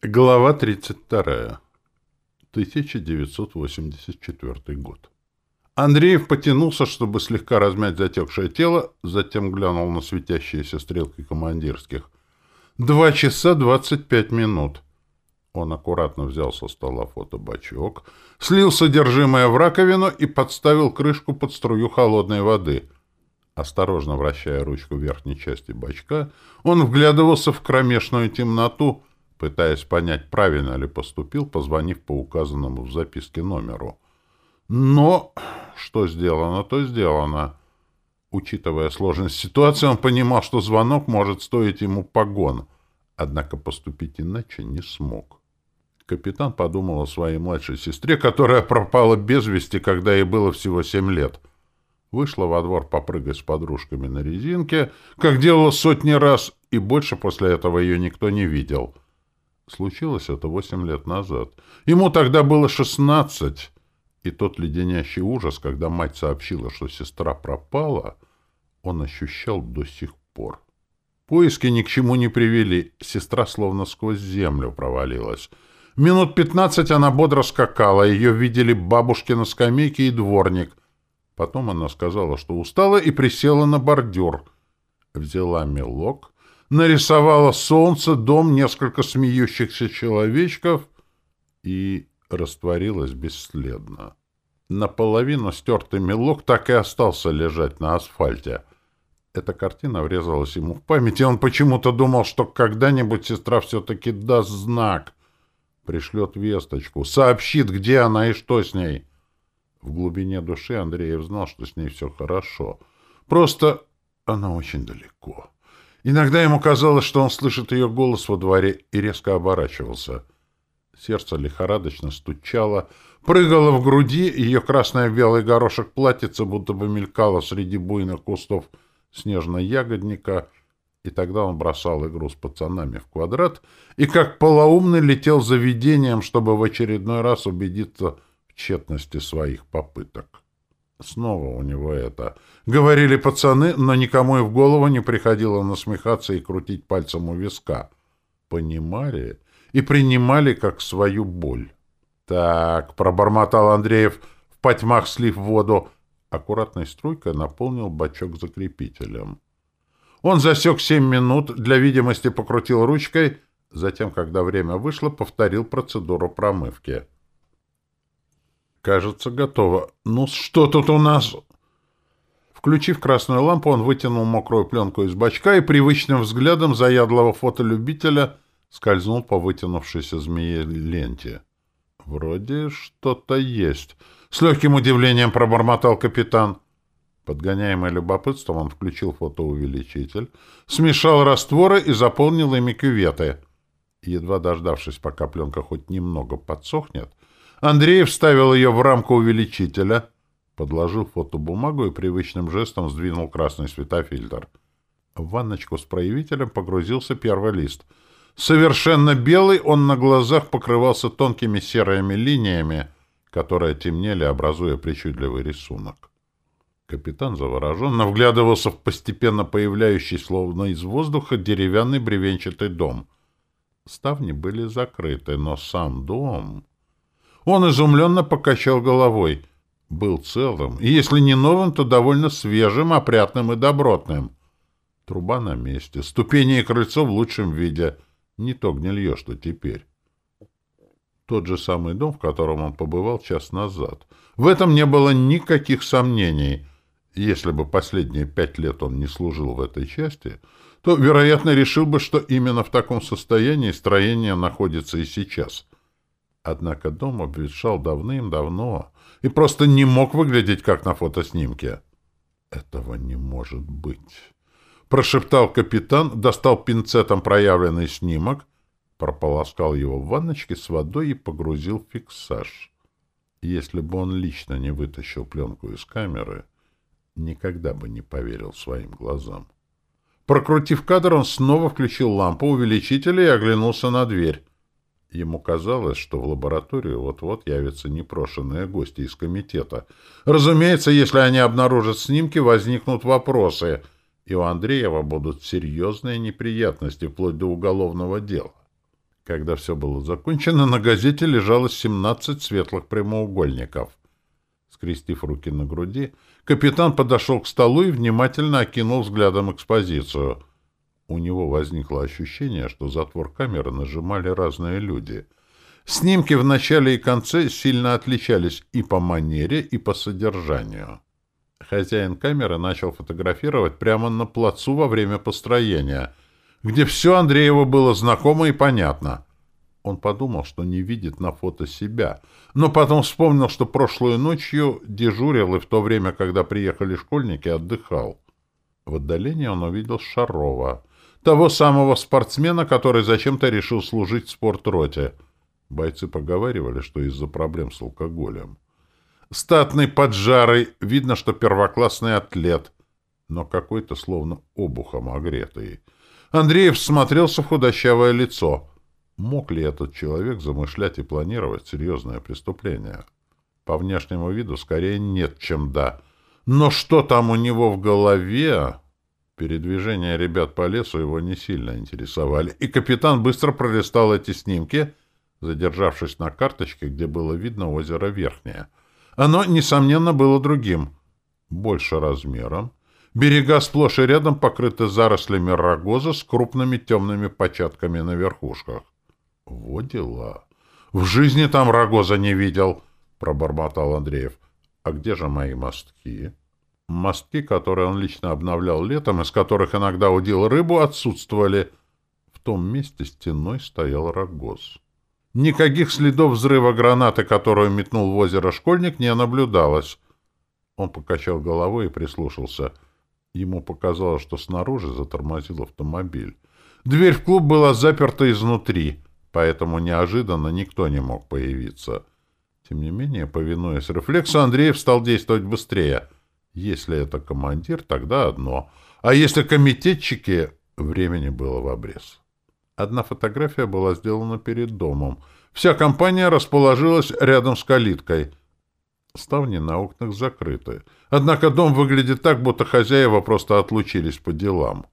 Глава 32. 1984 год. Андреев потянулся, чтобы слегка размять затекшее тело, затем глянул на светящиеся стрелки командирских. Два часа двадцать пять минут. Он аккуратно взял со стола фотобачок, слил содержимое в раковину и подставил крышку под струю холодной воды. Осторожно вращая ручку верхней части бачка, он вглядывался в кромешную темноту, пытаясь понять, правильно ли поступил, позвонив по указанному в записке номеру. Но что сделано, то сделано. Учитывая сложность ситуации, он понимал, что звонок может стоить ему погон, однако поступить иначе не смог. Капитан подумал о своей младшей сестре, которая пропала без вести, когда ей было всего семь лет. Вышла во двор попрыгать с подружками на резинке, как делала сотни раз, и больше после этого ее никто не видел — Случилось это восемь лет назад. Ему тогда было шестнадцать, и тот леденящий ужас, когда мать сообщила, что сестра пропала, он ощущал до сих пор. Поиски ни к чему не привели, сестра словно сквозь землю провалилась. Минут пятнадцать она бодро скакала, ее видели бабушки на скамейке и дворник. Потом она сказала, что устала, и присела на бордюр. Взяла мелок нарисовала солнце, дом, несколько смеющихся человечков и растворилась бесследно. Наполовину стертый мелок так и остался лежать на асфальте. Эта картина врезалась ему в память, и он почему-то думал, что когда-нибудь сестра все-таки даст знак, пришлет весточку, сообщит, где она и что с ней. В глубине души Андреев знал, что с ней все хорошо. Просто она очень далеко. Иногда ему казалось, что он слышит ее голос во дворе и резко оборачивался. Сердце лихорадочно стучало, прыгало в груди, ее красное белый горошек платьица будто бы мелькало среди буйных кустов снежно-ягодника, и тогда он бросал игру с пацанами в квадрат и как полоумный летел за видением, чтобы в очередной раз убедиться в тщетности своих попыток. Снова у него это. Говорили пацаны, но никому и в голову не приходило насмехаться и крутить пальцем у виска. Понимали и принимали как свою боль. «Так», — пробормотал Андреев, в потьмах слив воду. Аккуратной струйкой наполнил бачок закрепителем. Он засек семь минут, для видимости покрутил ручкой, затем, когда время вышло, повторил процедуру промывки. Кажется, готово. Ну, что тут у нас? Включив красную лампу, он вытянул мокрую пленку из бачка и привычным взглядом заядлого фотолюбителя скользнул по вытянувшейся змее ленте. Вроде что-то есть. С легким удивлением пробормотал капитан. Подгоняемый любопытством, он включил фотоувеличитель, смешал растворы и заполнил ими кюветы. Едва дождавшись, пока пленка хоть немного подсохнет, Андрей вставил ее в рамку увеличителя, подложил фотобумагу и привычным жестом сдвинул красный светофильтр. В ванночку с проявителем погрузился первый лист. Совершенно белый он на глазах покрывался тонкими серыми линиями, которые темнели, образуя причудливый рисунок. Капитан завороженно вглядывался в постепенно появляющий, словно из воздуха, деревянный бревенчатый дом. Ставни были закрыты, но сам дом... Он изумленно покачал головой. Был целым, и если не новым, то довольно свежим, опрятным и добротным. Труба на месте, ступени и крыльцо в лучшем виде. Не то гнилье, что теперь. Тот же самый дом, в котором он побывал час назад. В этом не было никаких сомнений. Если бы последние пять лет он не служил в этой части, то, вероятно, решил бы, что именно в таком состоянии строение находится и сейчас — Однако дом обветшал давным-давно и просто не мог выглядеть, как на фотоснимке. «Этого не может быть!» Прошептал капитан, достал пинцетом проявленный снимок, прополоскал его в ванночке с водой и погрузил в фиксаж. Если бы он лично не вытащил пленку из камеры, никогда бы не поверил своим глазам. Прокрутив кадр, он снова включил лампу увеличителя и оглянулся на дверь. Ему казалось, что в лабораторию вот-вот явятся непрошенные гости из комитета. Разумеется, если они обнаружат снимки, возникнут вопросы, и у Андреева будут серьезные неприятности, вплоть до уголовного дела. Когда все было закончено, на газете лежало 17 светлых прямоугольников. Скрестив руки на груди, капитан подошел к столу и внимательно окинул взглядом экспозицию. У него возникло ощущение, что затвор камеры нажимали разные люди. Снимки в начале и конце сильно отличались и по манере, и по содержанию. Хозяин камеры начал фотографировать прямо на плацу во время построения, где все Андрееву было знакомо и понятно. Он подумал, что не видит на фото себя, но потом вспомнил, что прошлой ночью дежурил и в то время, когда приехали школьники, отдыхал. В отдалении он увидел Шарова, того самого спортсмена, который зачем-то решил служить в спортроте. Бойцы поговаривали, что из-за проблем с алкоголем. Статный, поджарый, видно, что первоклассный атлет, но какой-то словно обухом огретый. Андреев смотрелся в худощавое лицо. Мог ли этот человек замышлять и планировать серьезное преступление? По внешнему виду скорее нет, чем да. Но что там у него в голове? Передвижения ребят по лесу его не сильно интересовали, и капитан быстро пролистал эти снимки, задержавшись на карточке, где было видно озеро Верхнее — оно, несомненно, было другим. Больше размером. Берега сплошь и рядом покрыты зарослями рогоза с крупными темными початками на верхушках. Вот дела. В жизни там рогоза не видел, пробормотал Андреев. А где же мои мостки? Мостки, которые он лично обновлял летом, из которых иногда удил рыбу, отсутствовали. В том месте стеной стоял рогоз. Никаких следов взрыва гранаты, которую метнул в озеро школьник, не наблюдалось. Он покачал головой и прислушался. Ему показалось, что снаружи затормозил автомобиль. Дверь в клуб была заперта изнутри, поэтому неожиданно никто не мог появиться. Тем не менее, повинуясь рефлексу, Андреев стал действовать быстрее. Если это командир, тогда одно. А если комитетчики, времени было в обрез. Одна фотография была сделана перед домом. Вся компания расположилась рядом с калиткой. Ставни на окнах закрыты. Однако дом выглядит так, будто хозяева просто отлучились по делам.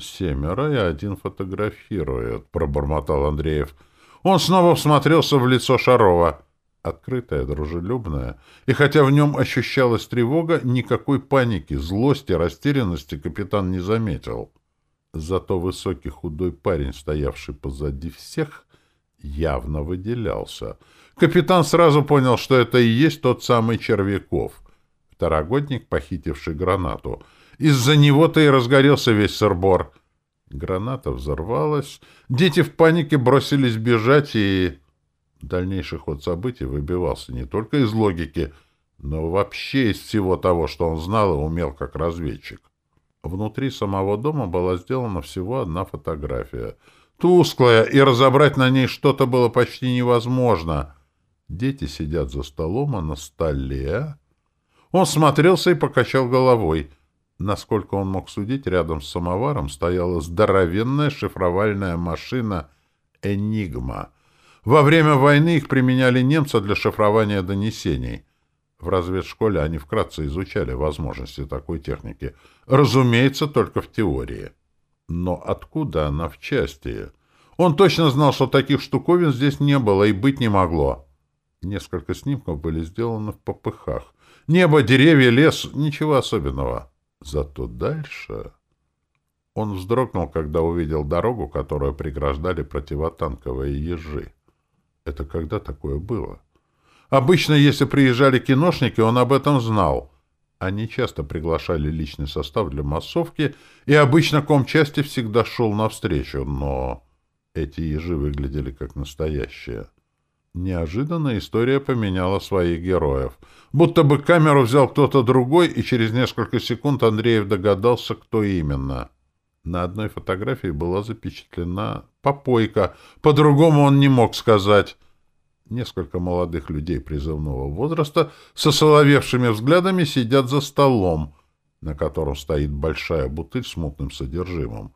«Семеро и один фотографирует», — пробормотал Андреев. Он снова всмотрелся в лицо Шарова. Открытое, дружелюбное. И хотя в нем ощущалась тревога, никакой паники, злости, растерянности капитан не заметил. Зато высокий худой парень, стоявший позади всех, явно выделялся. Капитан сразу понял, что это и есть тот самый Червяков, второгодник, похитивший гранату. Из-за него-то и разгорелся весь сырбор. Граната взорвалась, дети в панике бросились бежать, и... Дальнейший ход событий выбивался не только из логики, но вообще из всего того, что он знал и умел как разведчик. Внутри самого дома была сделана всего одна фотография. Тусклая, и разобрать на ней что-то было почти невозможно. Дети сидят за столом, а на столе... Он смотрелся и покачал головой. Насколько он мог судить, рядом с самоваром стояла здоровенная шифровальная машина «Энигма». Во время войны их применяли немцы для шифрования донесений — в разведшколе они вкратце изучали возможности такой техники. Разумеется, только в теории. Но откуда она в части? Он точно знал, что таких штуковин здесь не было и быть не могло. Несколько снимков были сделаны в попыхах. Небо, деревья, лес — ничего особенного. Зато дальше... Он вздрогнул, когда увидел дорогу, которую преграждали противотанковые ежи. Это когда такое было? — Обычно, если приезжали киношники, он об этом знал. Они часто приглашали личный состав для массовки, и обычно комчасти всегда шел навстречу, но эти ежи выглядели как настоящие. Неожиданно история поменяла своих героев. Будто бы камеру взял кто-то другой, и через несколько секунд Андреев догадался, кто именно. На одной фотографии была запечатлена попойка, по-другому он не мог сказать — Несколько молодых людей призывного возраста со соловевшими взглядами сидят за столом, на котором стоит большая бутыль с мутным содержимым.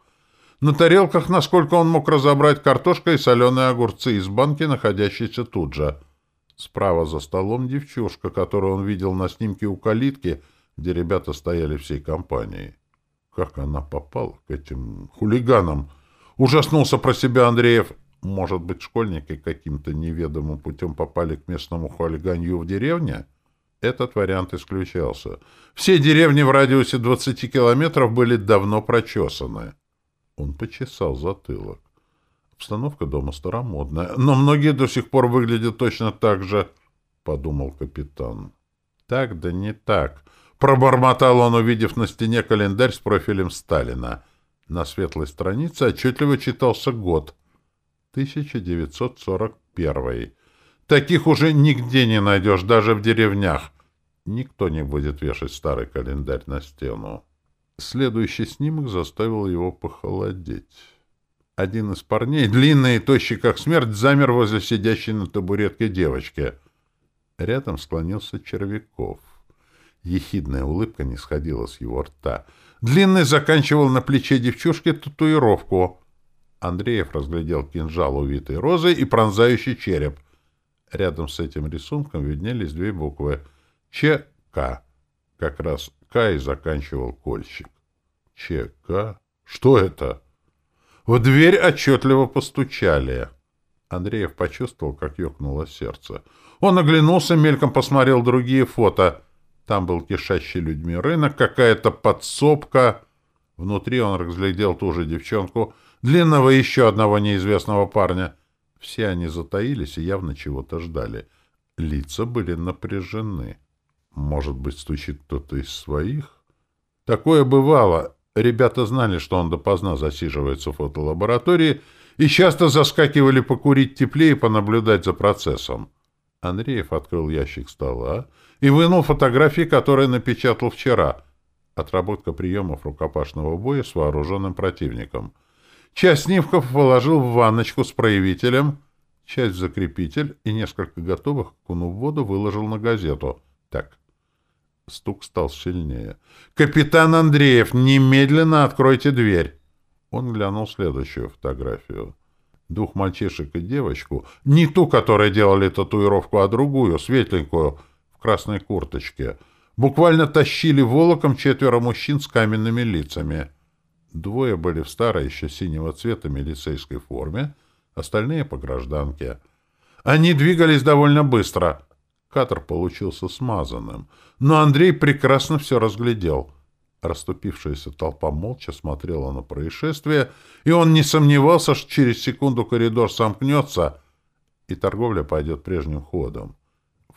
На тарелках, насколько он мог разобрать, картошка и соленые огурцы из банки, находящиеся тут же. Справа за столом девчушка, которую он видел на снимке у калитки, где ребята стояли всей компанией. Как она попала к этим хулиганам? Ужаснулся про себя Андреев. Может быть, школьники каким-то неведомым путем попали к местному хулиганью в деревне? Этот вариант исключался. Все деревни в радиусе 20 километров были давно прочесаны. Он почесал затылок. Обстановка дома старомодная, но многие до сих пор выглядят точно так же, — подумал капитан. Так да не так. Пробормотал он, увидев на стене календарь с профилем Сталина. На светлой странице отчетливо читался год. 1941. Таких уже нигде не найдешь, даже в деревнях. Никто не будет вешать старый календарь на стену. Следующий снимок заставил его похолодеть. Один из парней, длинный и тощий как смерть, замер возле сидящей на табуретке девочки. Рядом склонился Червяков. Ехидная улыбка не сходила с его рта. Длинный заканчивал на плече девчушки татуировку. Андреев разглядел кинжал, увитый розой, и пронзающий череп. Рядом с этим рисунком виднелись две буквы ЧК. Как раз К и заканчивал кольщик. ЧК? Что это? В дверь отчетливо постучали. Андреев почувствовал, как ёкнуло сердце. Он оглянулся, мельком посмотрел другие фото. Там был кишащий людьми рынок, какая-то подсобка. Внутри он разглядел ту же девчонку, длинного еще одного неизвестного парня. Все они затаились и явно чего-то ждали. Лица были напряжены. Может быть, стучит кто-то из своих? Такое бывало. Ребята знали, что он допоздна засиживается в фотолаборатории и часто заскакивали покурить теплее и понаблюдать за процессом. Андреев открыл ящик стола и вынул фотографии, которые напечатал вчера. Отработка приемов рукопашного боя с вооруженным противником. Часть снимков положил в ванночку с проявителем, часть в закрепитель и несколько готовых, кунув в воду, выложил на газету. Так. Стук стал сильнее. «Капитан Андреев, немедленно откройте дверь!» Он глянул следующую фотографию двух мальчишек и девочку, не ту, которая делали татуировку, а другую, светленькую, в красной курточке, буквально тащили волоком четверо мужчин с каменными лицами. Двое были в старой еще синего цвета милицейской форме, остальные по гражданке. Они двигались довольно быстро. Катер получился смазанным, но Андрей прекрасно все разглядел — Расступившаяся толпа молча смотрела на происшествие, и он не сомневался, что через секунду коридор сомкнется, и торговля пойдет прежним ходом.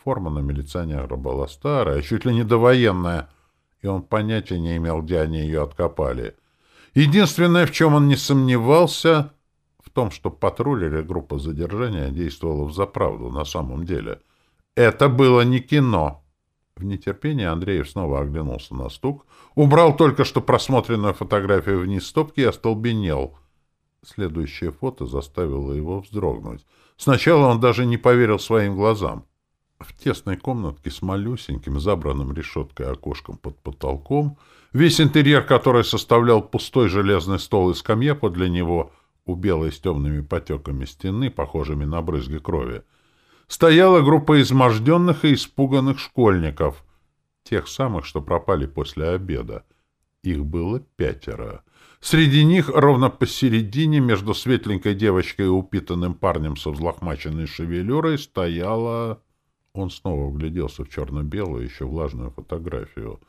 Форма на милиционера была старая, чуть ли не довоенная, и он понятия не имел, где они ее откопали. Единственное, в чем он не сомневался, в том, что патруль или группа задержания действовала в заправду на самом деле. Это было не кино. В нетерпении Андреев снова оглянулся на стук, убрал только что просмотренную фотографию вниз стопки и остолбенел. Следующее фото заставило его вздрогнуть. Сначала он даже не поверил своим глазам. В тесной комнатке с малюсеньким, забранным решеткой окошком под потолком, весь интерьер который составлял пустой железный стол и скамья подле него, у белой с темными потеками стены, похожими на брызги крови, стояла группа изможденных и испуганных школьников, тех самых, что пропали после обеда. Их было пятеро. Среди них, ровно посередине, между светленькой девочкой и упитанным парнем со взлохмаченной шевелюрой, стояла... Он снова вгляделся в черно-белую, еще влажную фотографию.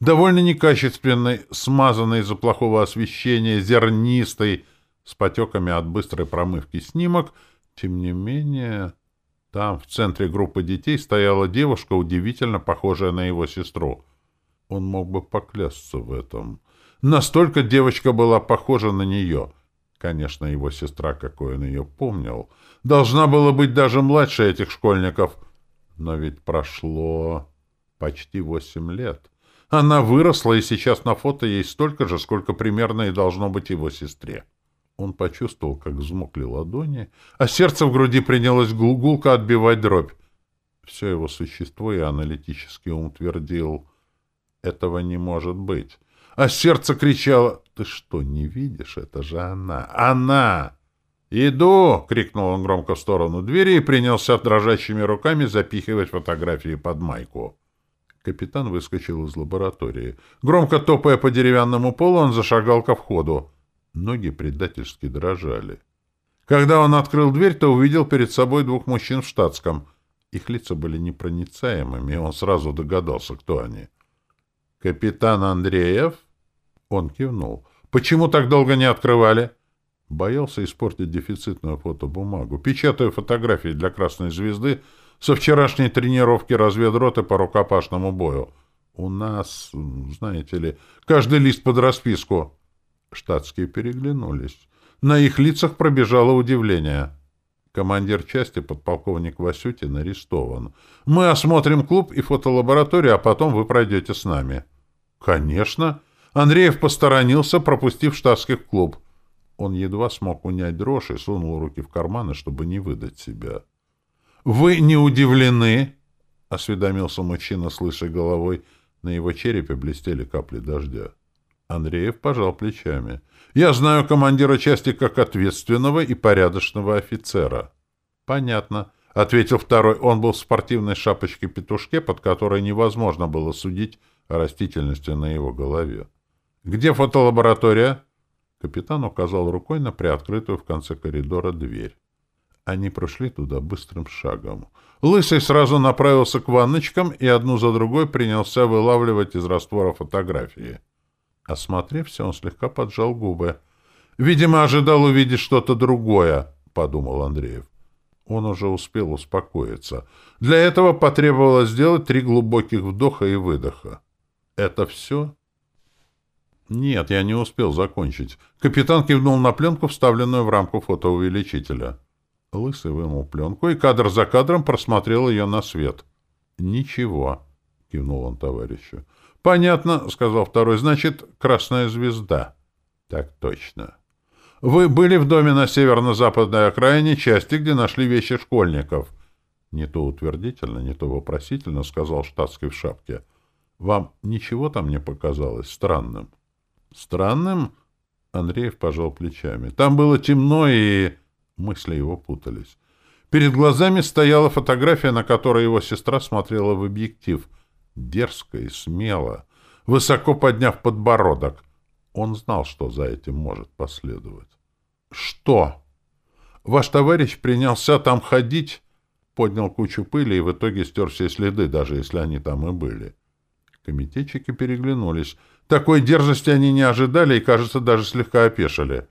Довольно некачественный, смазанный из-за плохого освещения, зернистый, с потеками от быстрой промывки снимок, тем не менее... Там, в центре группы детей, стояла девушка, удивительно похожая на его сестру. Он мог бы поклясться в этом. Настолько девочка была похожа на нее. Конечно, его сестра, какой он ее помнил, должна была быть даже младше этих школьников. Но ведь прошло почти восемь лет. Она выросла, и сейчас на фото ей столько же, сколько примерно и должно быть его сестре. Он почувствовал, как взмокли ладони, а сердце в груди принялось гулгулко отбивать дробь. Все его существо и аналитически ум твердил, этого не может быть. А сердце кричало, ты что, не видишь? Это же она! Она! «Иду!» — крикнул он громко в сторону двери и принялся дрожащими руками запихивать фотографии под майку. Капитан выскочил из лаборатории. Громко топая по деревянному полу, он зашагал ко входу. Ноги предательски дрожали. Когда он открыл дверь, то увидел перед собой двух мужчин в штатском. Их лица были непроницаемыми, и он сразу догадался, кто они. «Капитан Андреев?» Он кивнул. «Почему так долго не открывали?» Боялся испортить дефицитную фотобумагу. Печатаю фотографии для «Красной звезды» со вчерашней тренировки разведроты по рукопашному бою. У нас, знаете ли, каждый лист под расписку. Штатские переглянулись. На их лицах пробежало удивление. Командир части, подполковник Васютин, арестован. Мы осмотрим клуб и фотолабораторию, а потом вы пройдете с нами. Конечно. Андреев посторонился, пропустив штатских в клуб. Он едва смог унять дрожь и сунул руки в карманы, чтобы не выдать себя. «Вы не удивлены?» — осведомился мужчина с лысой головой. На его черепе блестели капли дождя. Андреев пожал плечами. «Я знаю командира части как ответственного и порядочного офицера». «Понятно», — ответил второй. Он был в спортивной шапочке-петушке, под которой невозможно было судить о растительности на его голове. «Где фотолаборатория?» Капитан указал рукой на приоткрытую в конце коридора дверь. Они прошли туда быстрым шагом. Лысый сразу направился к ванночкам и одну за другой принялся вылавливать из раствора фотографии. Осмотрев все, он слегка поджал губы. «Видимо, ожидал увидеть что-то другое», — подумал Андреев. Он уже успел успокоиться. Для этого потребовалось сделать три глубоких вдоха и выдоха. «Это все?» «Нет, я не успел закончить». Капитан кивнул на пленку, вставленную в рамку фотоувеличителя. Лысый вынул пленку и кадр за кадром просмотрел ее на свет. «Ничего», — кивнул он товарищу. «Понятно», — сказал второй. «Значит, красная звезда». «Так точно». «Вы были в доме на северно-западной окраине части, где нашли вещи школьников?» Не то утвердительно, не то вопросительно, — сказал штатский в шапке. «Вам ничего там не показалось странным?» «Странным?» — Андреев пожал плечами. «Там было темно, и...» Мысли его путались. Перед глазами стояла фотография, на которой его сестра смотрела в объектив. Дерзко и смело, высоко подняв подбородок. Он знал, что за этим может последовать. «Что?» «Ваш товарищ принялся там ходить?» Поднял кучу пыли и в итоге стер все следы, даже если они там и были. Комитетчики переглянулись. Такой дерзости они не ожидали и, кажется, даже слегка опешили.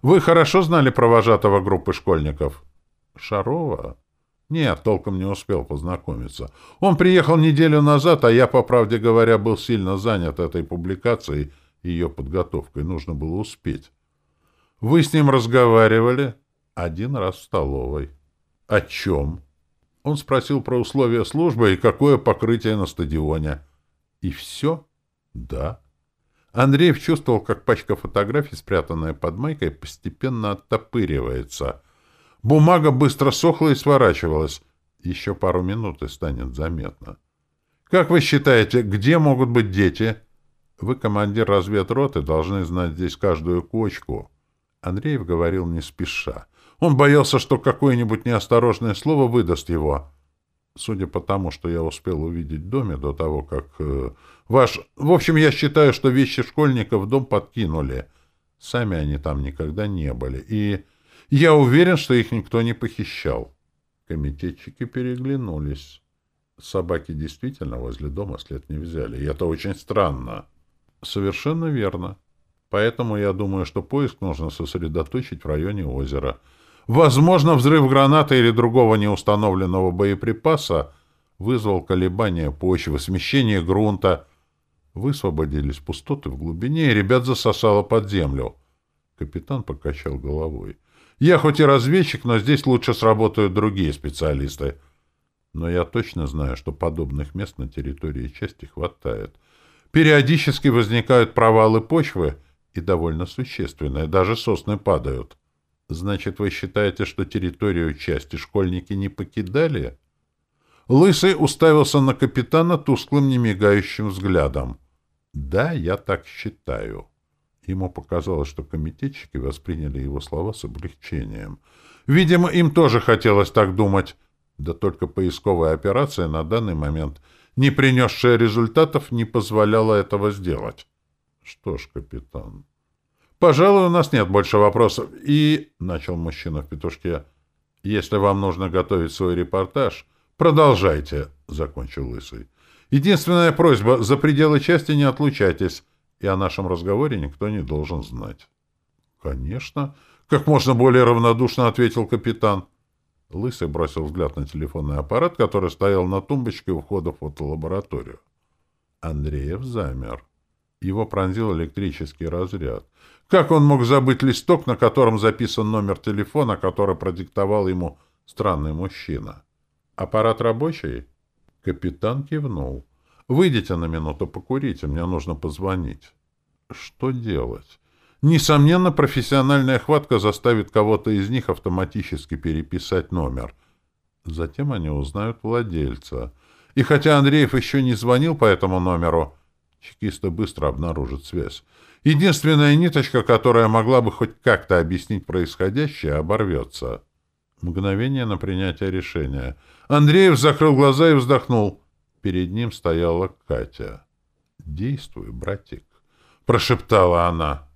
Вы хорошо знали про вожатого группы школьников? Шарова? Нет, толком не успел познакомиться. Он приехал неделю назад, а я, по правде говоря, был сильно занят этой публикацией ее подготовкой. Нужно было успеть. Вы с ним разговаривали? Один раз в столовой. О чем? Он спросил про условия службы и какое покрытие на стадионе. И все? Да. Андреев чувствовал, как пачка фотографий, спрятанная под майкой, постепенно оттопыривается. Бумага быстро сохла и сворачивалась. Еще пару минут и станет заметно. «Как вы считаете, где могут быть дети?» «Вы, командир разведроты, должны знать здесь каждую кочку». Андреев говорил не спеша. Он боялся, что какое-нибудь неосторожное слово выдаст его. Судя по тому, что я успел увидеть в доме до того, как... Э, ваш... В общем, я считаю, что вещи школьников в дом подкинули. Сами они там никогда не были. И я уверен, что их никто не похищал. Комитетчики переглянулись. Собаки действительно возле дома след не взяли. И это очень странно. Совершенно верно. Поэтому я думаю, что поиск нужно сосредоточить в районе озера — Возможно, взрыв гранаты или другого неустановленного боеприпаса вызвал колебания почвы, смещение грунта. Высвободились пустоты в глубине, и ребят засосало под землю. Капитан покачал головой. «Я хоть и разведчик, но здесь лучше сработают другие специалисты. Но я точно знаю, что подобных мест на территории части хватает. Периодически возникают провалы почвы, и довольно существенные, даже сосны падают». Значит, вы считаете, что территорию части школьники не покидали? Лысый уставился на капитана тусклым, немигающим взглядом. Да, я так считаю. Ему показалось, что комитетчики восприняли его слова с облегчением. Видимо, им тоже хотелось так думать. Да только поисковая операция на данный момент, не принесшая результатов, не позволяла этого сделать. Что ж, капитан, «Пожалуй, у нас нет больше вопросов. И...» — начал мужчина в петушке. «Если вам нужно готовить свой репортаж, продолжайте», — закончил Лысый. «Единственная просьба — за пределы части не отлучайтесь, и о нашем разговоре никто не должен знать». «Конечно», — как можно более равнодушно ответил капитан. Лысый бросил взгляд на телефонный аппарат, который стоял на тумбочке у входа в фотолабораторию. Андреев замер. Его пронзил электрический разряд. Как он мог забыть листок, на котором записан номер телефона, который продиктовал ему странный мужчина? «Аппарат рабочий?» Капитан кивнул. «Выйдите на минуту, покурите, мне нужно позвонить». Что делать? Несомненно, профессиональная хватка заставит кого-то из них автоматически переписать номер. Затем они узнают владельца. И хотя Андреев еще не звонил по этому номеру, чекисты быстро обнаружат связь. Единственная ниточка, которая могла бы хоть как-то объяснить происходящее, оборвется. Мгновение на принятие решения. Андреев закрыл глаза и вздохнул. Перед ним стояла Катя. «Действуй, братик», — прошептала она.